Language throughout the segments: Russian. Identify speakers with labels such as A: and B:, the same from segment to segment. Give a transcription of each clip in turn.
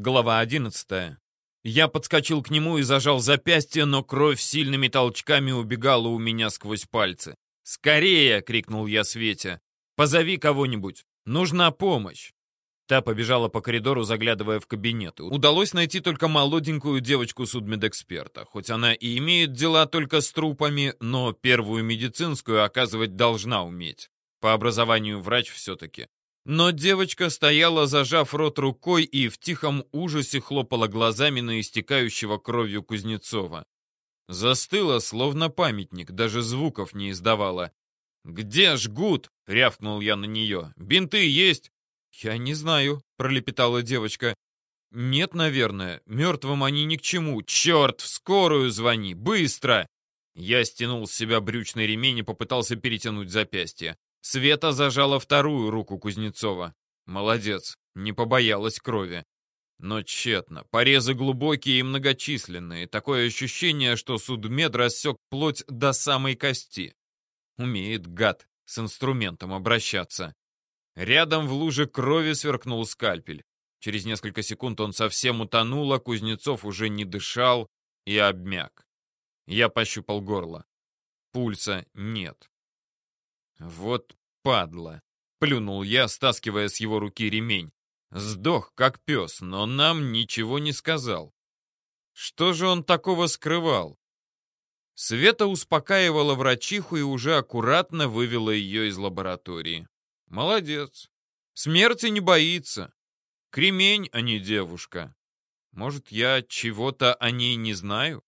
A: Глава 11. Я подскочил к нему и зажал запястье, но кровь сильными толчками убегала у меня сквозь пальцы. «Скорее!» — крикнул я Свете. «Позови кого-нибудь! Нужна помощь!» Та побежала по коридору, заглядывая в кабинеты. Удалось найти только молоденькую девочку судмедэксперта. Хоть она и имеет дела только с трупами, но первую медицинскую оказывать должна уметь. По образованию врач все-таки. Но девочка стояла, зажав рот рукой, и в тихом ужасе хлопала глазами на истекающего кровью Кузнецова. Застыла, словно памятник, даже звуков не издавала. «Где жгут?» — рявкнул я на нее. «Бинты есть?» «Я не знаю», — пролепетала девочка. «Нет, наверное. Мертвым они ни к чему. Черт, в скорую звони! Быстро!» Я стянул с себя брючный ремень и попытался перетянуть запястье. Света зажала вторую руку Кузнецова. Молодец, не побоялась крови. Но тщетно. Порезы глубокие и многочисленные. Такое ощущение, что судмед рассек плоть до самой кости. Умеет гад с инструментом обращаться. Рядом в луже крови сверкнул скальпель. Через несколько секунд он совсем утонул, а Кузнецов уже не дышал и обмяк. Я пощупал горло. Пульса нет. «Вот падла!» — плюнул я, стаскивая с его руки ремень. Сдох, как пес, но нам ничего не сказал. Что же он такого скрывал? Света успокаивала врачиху и уже аккуратно вывела ее из лаборатории. Молодец. Смерти не боится. Кремень, а не девушка. Может, я чего-то о ней не знаю?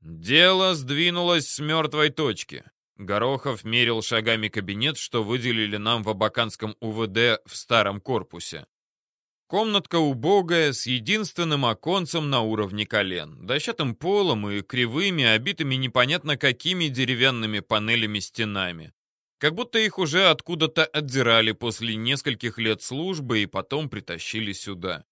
A: Дело сдвинулось с мертвой точки. Горохов мерил шагами кабинет, что выделили нам в Абаканском УВД в старом корпусе. Комнатка убогая, с единственным оконцем на уровне колен, дощатым полом и кривыми, обитыми непонятно какими деревянными панелями стенами. Как будто их уже откуда-то отдирали после нескольких лет службы и потом притащили сюда.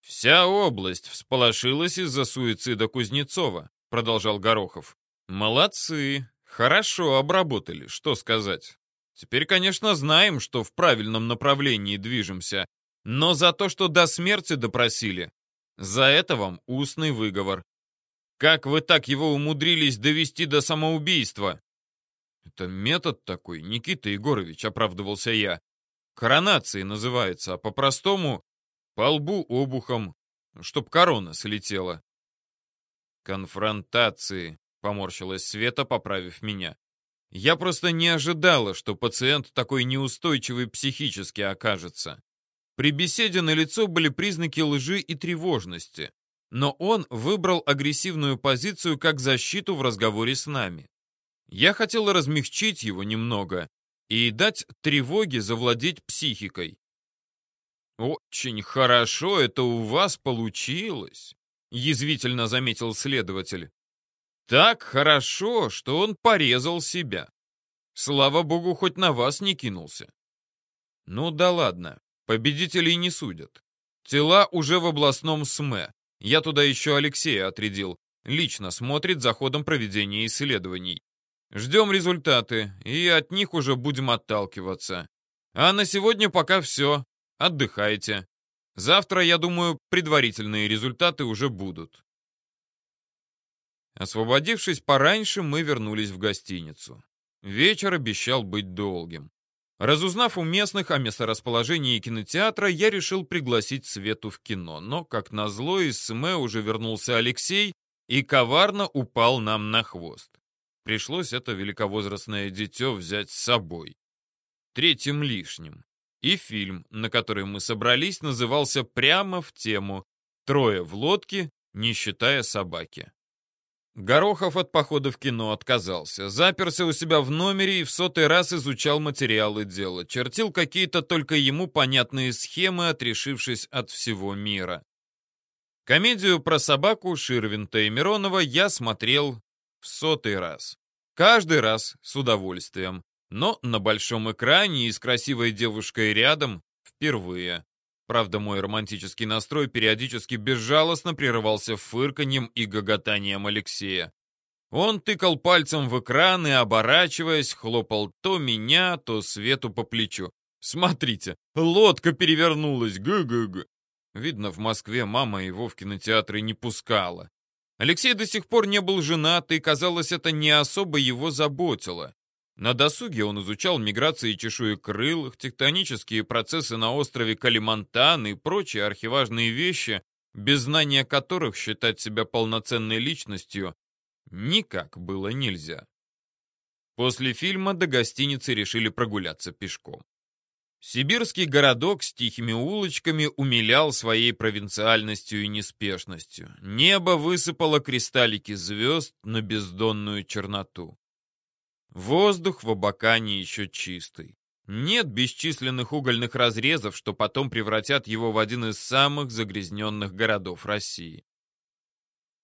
A: «Вся область всполошилась из-за суицида Кузнецова», — продолжал Горохов. «Молодцы, хорошо обработали, что сказать. Теперь, конечно, знаем, что в правильном направлении движемся, но за то, что до смерти допросили, за это вам устный выговор. Как вы так его умудрились довести до самоубийства?» «Это метод такой, Никита Егорович», — оправдывался я. «Коронации называется, а по-простому по лбу обухом, чтоб корона слетела. Конфронтации, поморщилась Света, поправив меня. Я просто не ожидала, что пациент такой неустойчивый психически окажется. При беседе на лицо были признаки лжи и тревожности, но он выбрал агрессивную позицию как защиту в разговоре с нами. Я хотела размягчить его немного и дать тревоге завладеть психикой. «Очень хорошо это у вас получилось», — язвительно заметил следователь. «Так хорошо, что он порезал себя. Слава богу, хоть на вас не кинулся». «Ну да ладно, победителей не судят. Тела уже в областном СМЭ. Я туда еще Алексея отрядил. Лично смотрит за ходом проведения исследований. Ждем результаты, и от них уже будем отталкиваться. А на сегодня пока все. Отдыхайте. Завтра, я думаю, предварительные результаты уже будут. Освободившись пораньше, мы вернулись в гостиницу. Вечер обещал быть долгим. Разузнав у местных о месторасположении кинотеатра, я решил пригласить Свету в кино, но, как назло, из СМЭ уже вернулся Алексей и коварно упал нам на хвост. Пришлось это великовозрастное дитё взять с собой. Третьим лишним. И фильм, на который мы собрались, назывался прямо в тему «Трое в лодке, не считая собаки». Горохов от похода в кино отказался, заперся у себя в номере и в сотый раз изучал материалы дела, чертил какие-то только ему понятные схемы, отрешившись от всего мира. Комедию про собаку Ширвинта и Миронова я смотрел в сотый раз. Каждый раз с удовольствием. Но на большом экране и с красивой девушкой рядом впервые. Правда, мой романтический настрой периодически безжалостно прерывался фырканьем и гоготанием Алексея. Он тыкал пальцем в экран и, оборачиваясь, хлопал то меня, то Свету по плечу. Смотрите, лодка перевернулась, гы-гы-гы. Видно, в Москве мама его в кинотеатры не пускала. Алексей до сих пор не был женат, и, казалось, это не особо его заботило. На досуге он изучал миграции чешуекрылых, тектонические процессы на острове Калимантан и прочие архиважные вещи, без знания которых считать себя полноценной личностью никак было нельзя. После фильма до гостиницы решили прогуляться пешком. Сибирский городок с тихими улочками умилял своей провинциальностью и неспешностью. Небо высыпало кристаллики звезд на бездонную черноту. Воздух в Абакане еще чистый. Нет бесчисленных угольных разрезов, что потом превратят его в один из самых загрязненных городов России.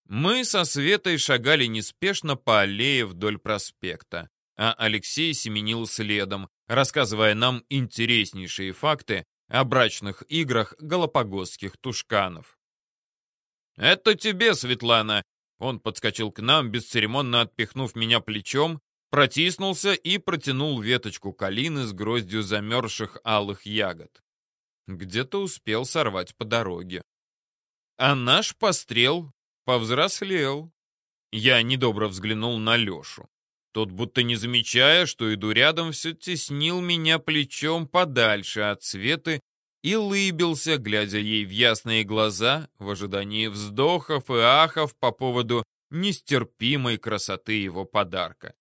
A: Мы со Светой шагали неспешно по аллее вдоль проспекта, а Алексей семенил следом, рассказывая нам интереснейшие факты о брачных играх галапагосских тушканов. «Это тебе, Светлана!» Он подскочил к нам, бесцеремонно отпихнув меня плечом протиснулся и протянул веточку калины с гроздью замерзших алых ягод. Где-то успел сорвать по дороге. А наш пострел повзрослел. Я недобро взглянул на Лешу. Тот, будто не замечая, что иду рядом, все теснил меня плечом подальше от Светы и лыбился, глядя ей в ясные глаза, в ожидании вздохов и ахов по поводу нестерпимой красоты его подарка.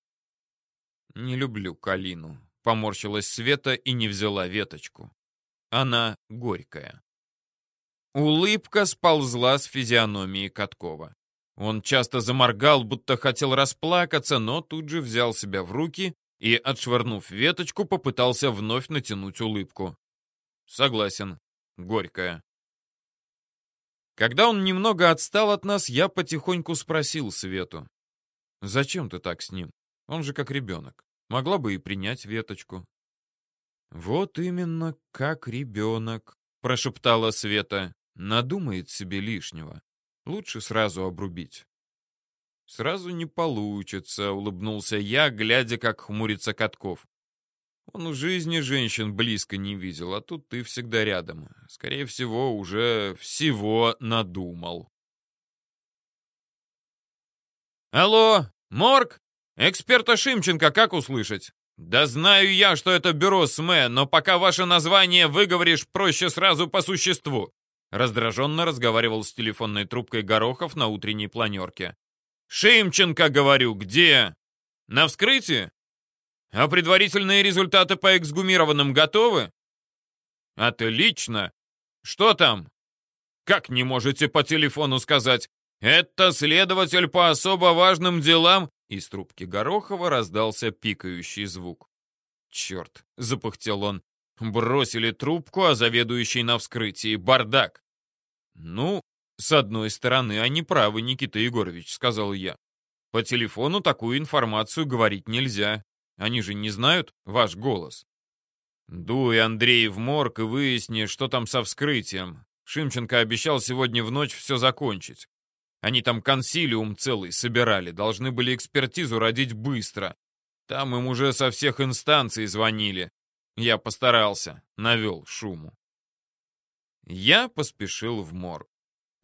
A: «Не люблю калину», — поморщилась Света и не взяла веточку. Она горькая. Улыбка сползла с физиономии Каткова. Он часто заморгал, будто хотел расплакаться, но тут же взял себя в руки и, отшвырнув веточку, попытался вновь натянуть улыбку. Согласен, горькая. Когда он немного отстал от нас, я потихоньку спросил Свету. «Зачем ты так с ним?» Он же как ребенок. Могла бы и принять веточку. «Вот именно как ребенок», — прошептала Света. «Надумает себе лишнего. Лучше сразу обрубить». «Сразу не получится», — улыбнулся я, глядя, как хмурится Катков. Он в жизни женщин близко не видел, а тут ты всегда рядом. Скорее всего, уже всего надумал. «Алло, Морг?» «Эксперта Шимченко как услышать?» «Да знаю я, что это бюро СМЭ, но пока ваше название выговоришь, проще сразу по существу». Раздраженно разговаривал с телефонной трубкой Горохов на утренней планерке. «Шимченко, говорю, где? На вскрытии? А предварительные результаты по эксгумированным готовы?» «Отлично! Что там?» «Как не можете по телефону сказать? Это следователь по особо важным делам из трубки Горохова раздался пикающий звук. «Черт!» — запыхтел он. «Бросили трубку, а заведующий на вскрытии бардак!» «Ну, с одной стороны, они правы, Никита Егорович», — сказал я. «По телефону такую информацию говорить нельзя. Они же не знают ваш голос». «Дуй, Андрей, в морг и выясни, что там со вскрытием. Шимченко обещал сегодня в ночь все закончить. Они там консилиум целый собирали, должны были экспертизу родить быстро. Там им уже со всех инстанций звонили. Я постарался, навел шуму. Я поспешил в морг.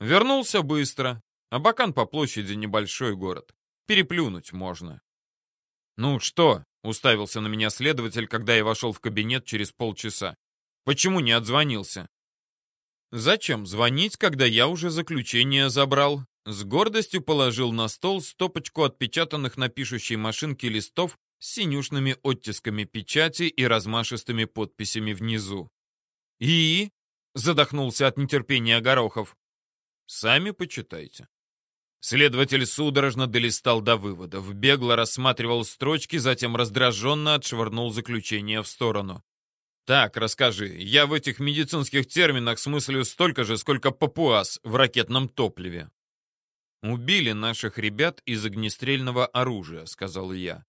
A: Вернулся быстро. Абакан по площади небольшой город. Переплюнуть можно. «Ну что?» — уставился на меня следователь, когда я вошел в кабинет через полчаса. «Почему не отзвонился?» «Зачем звонить, когда я уже заключение забрал?» С гордостью положил на стол стопочку отпечатанных на пишущей машинке листов с синюшными оттисками печати и размашистыми подписями внизу. «И?» — задохнулся от нетерпения Горохов. «Сами почитайте». Следователь судорожно долистал до выводов, бегло рассматривал строчки, затем раздраженно отшвырнул заключение в сторону. «Так, расскажи, я в этих медицинских терминах смыслю столько же, сколько папуас в ракетном топливе». «Убили наших ребят из огнестрельного оружия», — сказал я.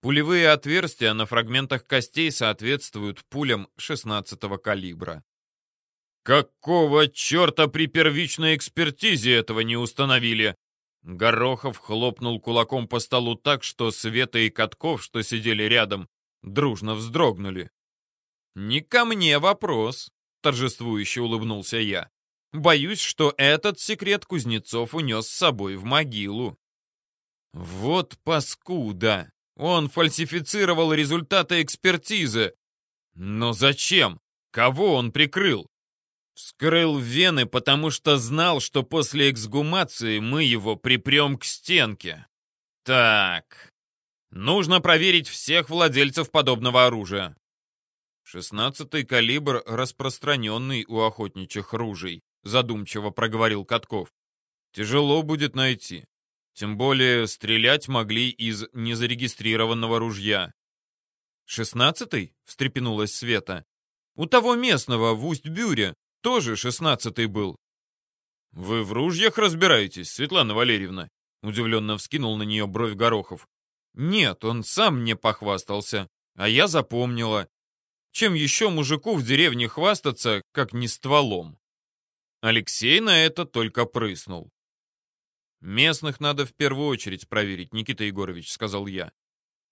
A: Пулевые отверстия на фрагментах костей соответствуют пулям 16-го калибра. «Какого черта при первичной экспертизе этого не установили?» Горохов хлопнул кулаком по столу так, что Света и Катков, что сидели рядом, дружно вздрогнули. «Не ко мне вопрос», — торжествующе улыбнулся я. «Боюсь, что этот секрет Кузнецов унес с собой в могилу». «Вот паскуда! Он фальсифицировал результаты экспертизы. Но зачем? Кого он прикрыл? Вскрыл вены, потому что знал, что после эксгумации мы его припрем к стенке. Так, нужно проверить всех владельцев подобного оружия. Шестнадцатый калибр распространенный у охотничьих ружей, задумчиво проговорил Катков. Тяжело будет найти. Тем более стрелять могли из незарегистрированного ружья. «Шестнадцатый?» — встрепенулась Света. «У того местного в Усть-Бюре тоже шестнадцатый был». «Вы в ружьях разбираетесь, Светлана Валерьевна?» — удивленно вскинул на нее бровь Горохов. «Нет, он сам мне похвастался, а я запомнила. Чем еще мужику в деревне хвастаться, как не стволом?» Алексей на это только прыснул. «Местных надо в первую очередь проверить, Никита Егорович», — сказал я.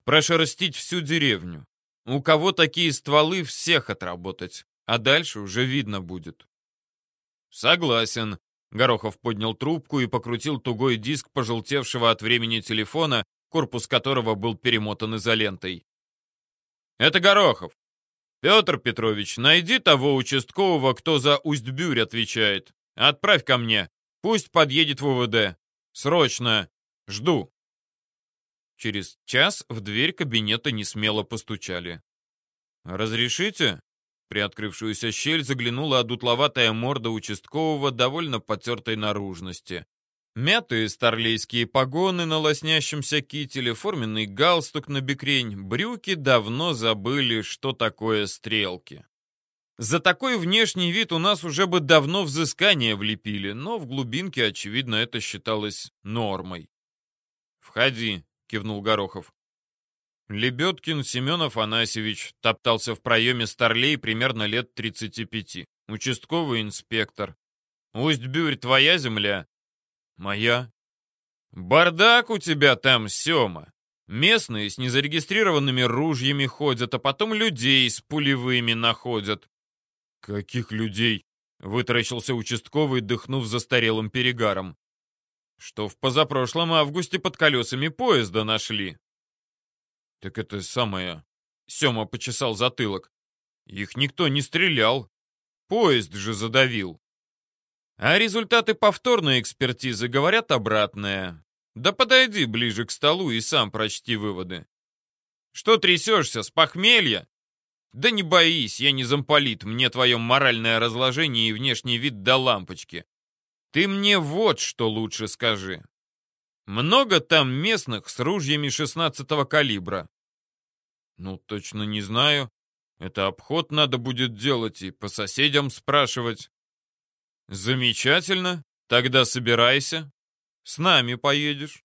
A: «Прошерстить всю деревню. У кого такие стволы, всех отработать. А дальше уже видно будет». «Согласен», — Горохов поднял трубку и покрутил тугой диск пожелтевшего от времени телефона, корпус которого был перемотан изолентой. «Это Горохов. Петр Петрович, найди того участкового, кто за Усть-Бюрь отвечает. Отправь ко мне. Пусть подъедет в УВД. Срочно! Жду!» Через час в дверь кабинета несмело постучали. «Разрешите?» Приоткрывшуюся щель заглянула одутловатая морда участкового довольно потертой наружности. Мятые старлейские погоны на лоснящемся кителе, форменный галстук на бекрень, брюки давно забыли, что такое стрелки. За такой внешний вид у нас уже бы давно взыскание влепили, но в глубинке, очевидно, это считалось нормой. «Входи», — кивнул Горохов. Лебедкин Семен Афанасьевич топтался в проеме старлей примерно лет 35. Участковый инспектор. «Усть-Бюрь твоя земля?» «Моя». «Бардак у тебя там, Сема. Местные с незарегистрированными ружьями ходят, а потом людей с пулевыми находят. «Каких людей?» — вытаращился участковый, дыхнув застарелым перегаром. «Что в позапрошлом августе под колесами поезда нашли». «Так это самое...» — Сема почесал затылок. «Их никто не стрелял. Поезд же задавил». А результаты повторной экспертизы говорят обратное. Да подойди ближе к столу и сам прочти выводы. Что трясешься, с похмелья? Да не боись, я не замполит, мне твое моральное разложение и внешний вид до лампочки. Ты мне вот что лучше скажи. Много там местных с ружьями 16-го калибра? Ну, точно не знаю. Это обход надо будет делать и по соседям спрашивать. Замечательно. Тогда собирайся. С нами поедешь.